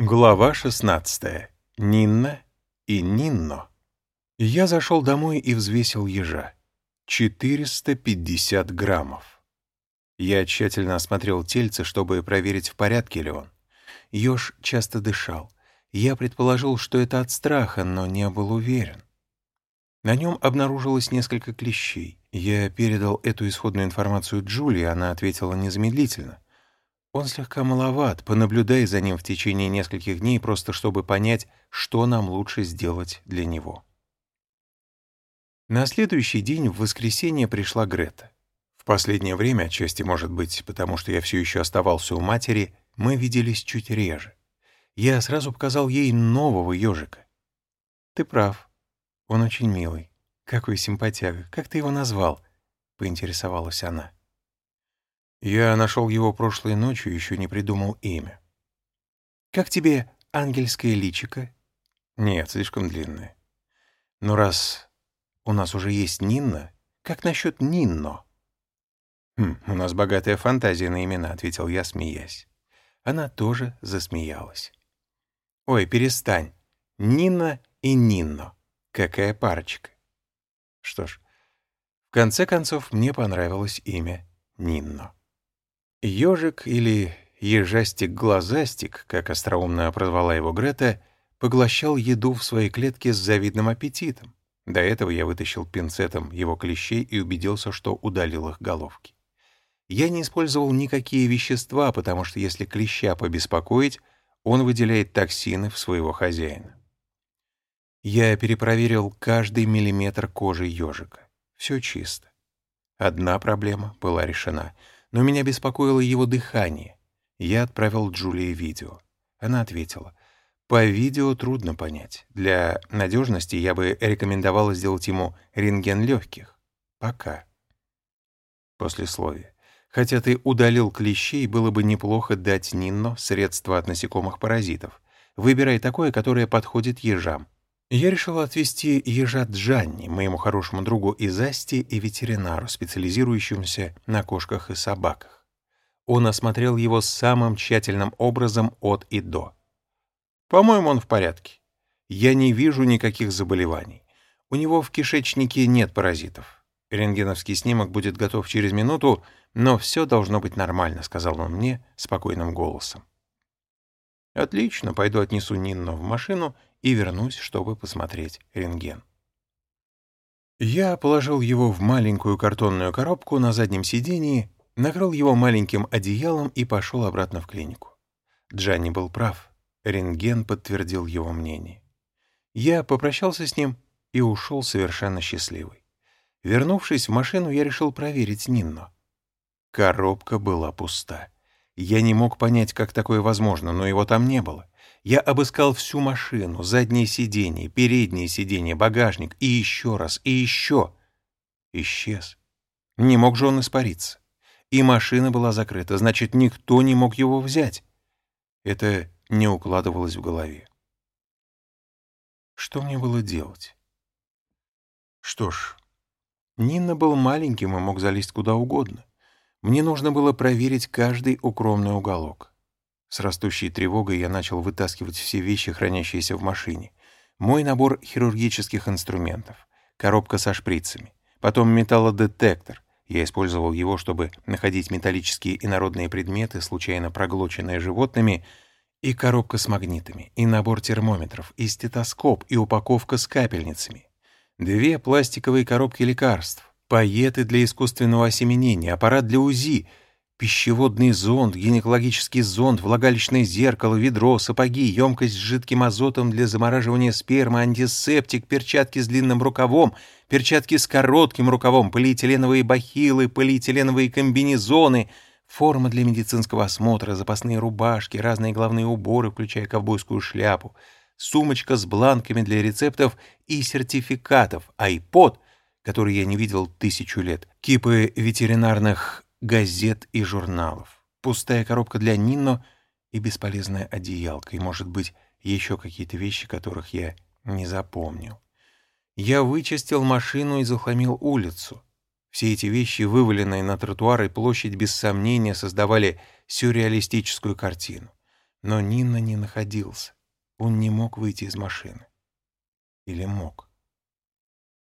Глава 16. Нинна и Нинно. Я зашел домой и взвесил ежа. 450 граммов. Я тщательно осмотрел тельце, чтобы проверить, в порядке ли он. Еж часто дышал. Я предположил, что это от страха, но не был уверен. На нем обнаружилось несколько клещей. Я передал эту исходную информацию Джулии, она ответила незамедлительно — он слегка маловат, понаблюдай за ним в течение нескольких дней, просто чтобы понять, что нам лучше сделать для него. На следующий день, в воскресенье, пришла Грета. В последнее время, отчасти, может быть, потому что я все еще оставался у матери, мы виделись чуть реже. Я сразу показал ей нового ежика. «Ты прав. Он очень милый. Какой симпатяга. Как ты его назвал?» — поинтересовалась она. Я нашел его прошлой ночью, еще не придумал имя. «Как тебе ангельское личико?» «Нет, слишком длинное. Но раз у нас уже есть Нинна, как насчет Нинно?» «Хм, «У нас богатая фантазия на имена», — ответил я, смеясь. Она тоже засмеялась. «Ой, перестань. Нинна и Нинно. Какая парочка!» Что ж, в конце концов, мне понравилось имя Нинно. Ежик или ежастик-глазастик, как остроумно прозвала его Грета, поглощал еду в своей клетке с завидным аппетитом. До этого я вытащил пинцетом его клещей и убедился, что удалил их головки. Я не использовал никакие вещества, потому что если клеща побеспокоить, он выделяет токсины в своего хозяина. Я перепроверил каждый миллиметр кожи ежика. Все чисто. Одна проблема была решена — но меня беспокоило его дыхание. Я отправил Джулии видео. Она ответила, «По видео трудно понять. Для надежности я бы рекомендовала сделать ему рентген легких. Пока». Послесловие. Хотя ты удалил клещей, было бы неплохо дать Нинно средства от насекомых-паразитов. Выбирай такое, которое подходит ежам. Я решил отвезти ежа Джанни, моему хорошему другу из Асти и ветеринару, специализирующемуся на кошках и собаках. Он осмотрел его самым тщательным образом от и до. По-моему, он в порядке. Я не вижу никаких заболеваний. У него в кишечнике нет паразитов. Рентгеновский снимок будет готов через минуту, но все должно быть нормально, сказал он мне спокойным голосом. Отлично, пойду отнесу Нинну в машину и вернусь, чтобы посмотреть рентген. Я положил его в маленькую картонную коробку на заднем сидении, накрыл его маленьким одеялом и пошел обратно в клинику. Джанни был прав. Рентген подтвердил его мнение. Я попрощался с ним и ушел совершенно счастливый. Вернувшись в машину, я решил проверить Нинно. Коробка была пуста. Я не мог понять, как такое возможно, но его там не было. Я обыскал всю машину, заднее сиденье, переднее сиденье, багажник, и еще раз, и еще. Исчез. Не мог же он испариться. И машина была закрыта, значит, никто не мог его взять. Это не укладывалось в голове. Что мне было делать? Что ж, Нина был маленьким и мог залезть куда угодно. Мне нужно было проверить каждый укромный уголок. С растущей тревогой я начал вытаскивать все вещи, хранящиеся в машине. Мой набор хирургических инструментов, коробка со шприцами, потом металлодетектор. Я использовал его, чтобы находить металлические инородные предметы, случайно проглоченные животными, и коробка с магнитами, и набор термометров, и стетоскоп, и упаковка с капельницами. Две пластиковые коробки лекарств, пайеты для искусственного осеменения, аппарат для УЗИ — Пищеводный зонд, гинекологический зонд, влагалищное зеркало, ведро, сапоги, емкость с жидким азотом для замораживания спермы, антисептик, перчатки с длинным рукавом, перчатки с коротким рукавом, полиэтиленовые бахилы, полиэтиленовые комбинезоны, форма для медицинского осмотра, запасные рубашки, разные головные уборы, включая ковбойскую шляпу, сумочка с бланками для рецептов и сертификатов, айпод, который я не видел тысячу лет, кипы ветеринарных газет и журналов, пустая коробка для Нино и бесполезная одеялка, и, может быть, еще какие-то вещи, которых я не запомнил. Я вычистил машину и захламил улицу. Все эти вещи, вываленные на тротуар и площадь, без сомнения создавали сюрреалистическую картину. Но Нина не находился. Он не мог выйти из машины. Или мог?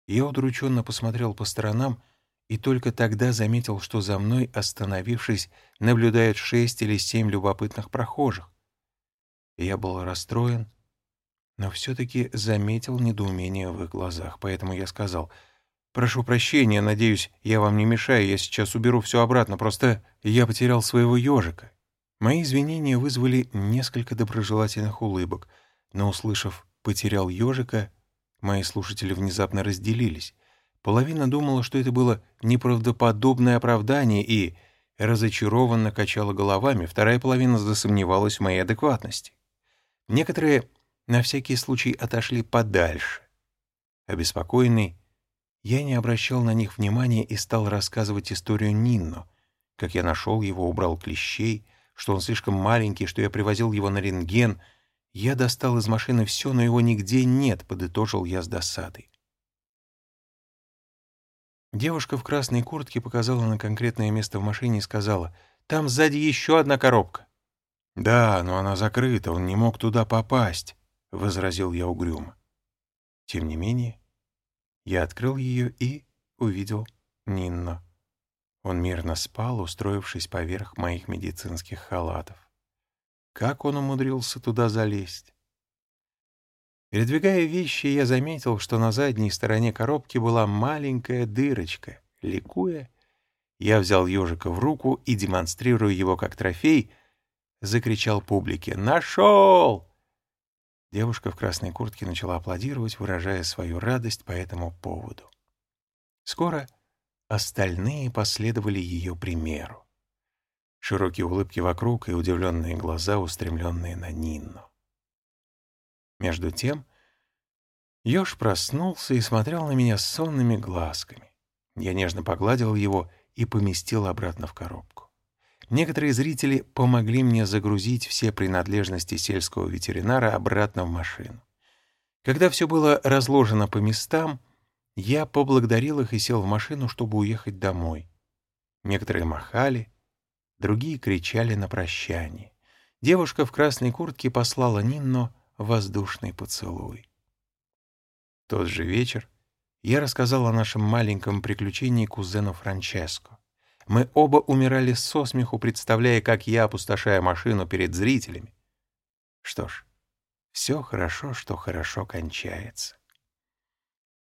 Я удрученно посмотрел по сторонам и только тогда заметил, что за мной, остановившись, наблюдают шесть или семь любопытных прохожих. Я был расстроен, но все-таки заметил недоумение в их глазах, поэтому я сказал, «Прошу прощения, надеюсь, я вам не мешаю, я сейчас уберу все обратно, просто я потерял своего ежика». Мои извинения вызвали несколько доброжелательных улыбок, но, услышав «потерял ежика», мои слушатели внезапно разделились. Половина думала, что это было неправдоподобное оправдание и разочарованно качала головами, вторая половина засомневалась в моей адекватности. Некоторые на всякий случай отошли подальше. Обеспокоенный, я не обращал на них внимания и стал рассказывать историю Нинно, как я нашел его, убрал клещей, что он слишком маленький, что я привозил его на рентген. Я достал из машины все, но его нигде нет, подытожил я с досадой. Девушка в красной куртке показала на конкретное место в машине и сказала, «Там сзади еще одна коробка». «Да, но она закрыта, он не мог туда попасть», — возразил я угрюмо. Тем не менее, я открыл ее и увидел Нинно. Он мирно спал, устроившись поверх моих медицинских халатов. Как он умудрился туда залезть? Передвигая вещи, я заметил, что на задней стороне коробки была маленькая дырочка. Ликуя, я взял ежика в руку и, демонстрируя его как трофей, — закричал публике. «Нашел!» Девушка в красной куртке начала аплодировать, выражая свою радость по этому поводу. Скоро остальные последовали ее примеру. Широкие улыбки вокруг и удивленные глаза, устремленные на Нинну. Между тем, Ёж проснулся и смотрел на меня сонными глазками. Я нежно погладил его и поместил обратно в коробку. Некоторые зрители помогли мне загрузить все принадлежности сельского ветеринара обратно в машину. Когда все было разложено по местам, я поблагодарил их и сел в машину, чтобы уехать домой. Некоторые махали, другие кричали на прощание. Девушка в красной куртке послала Нинно воздушный поцелуй. Тот же вечер я рассказал о нашем маленьком приключении кузену Франческо. Мы оба умирали со смеху, представляя, как я опустошаю машину перед зрителями. Что ж, все хорошо, что хорошо кончается.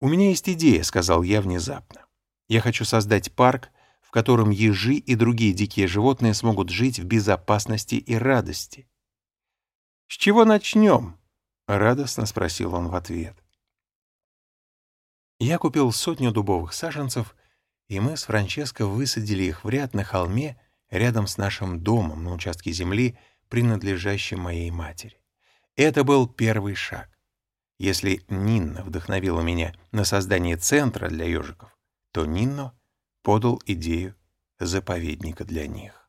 «У меня есть идея», — сказал я внезапно. «Я хочу создать парк, котором ежи и другие дикие животные смогут жить в безопасности и радости». «С чего начнем?» — радостно спросил он в ответ. Я купил сотню дубовых саженцев и мы с Франческо высадили их в ряд на холме рядом с нашим домом на участке земли, принадлежащем моей матери. Это был первый шаг. Если Нинна вдохновила меня на создание центра для ежиков, то Нинно подал идею заповедника для них.